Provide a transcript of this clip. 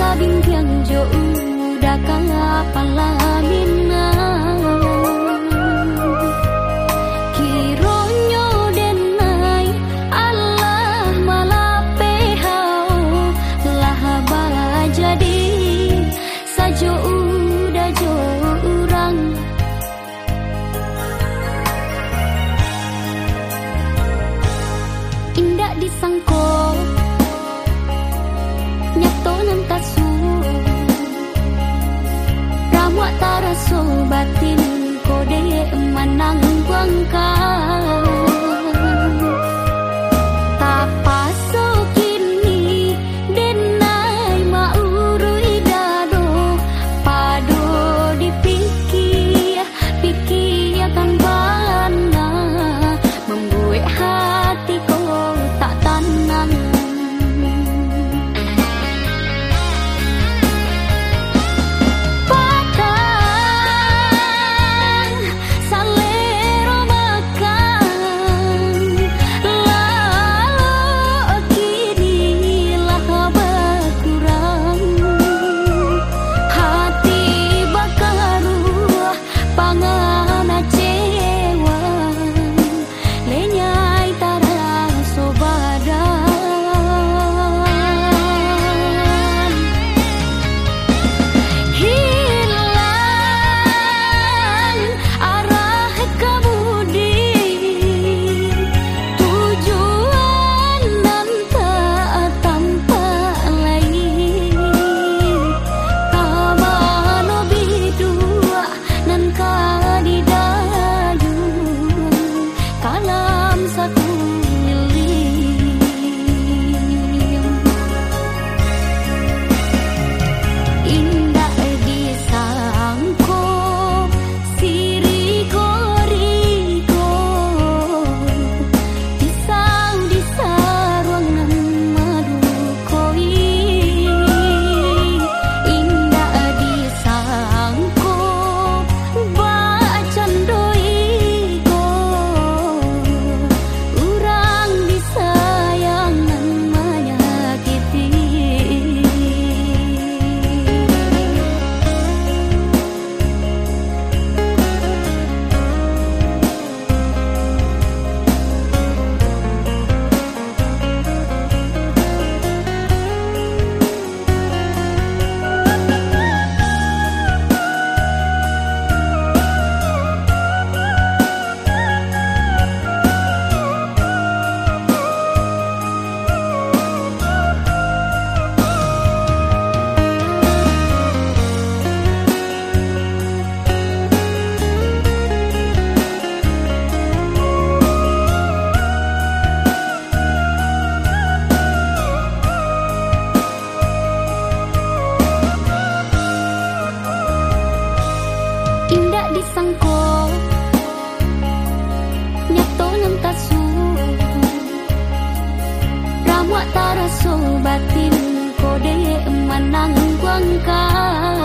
sa bingkian jo udah kalah apalamin 尴尬。Tara so batin ko de manang quang ca.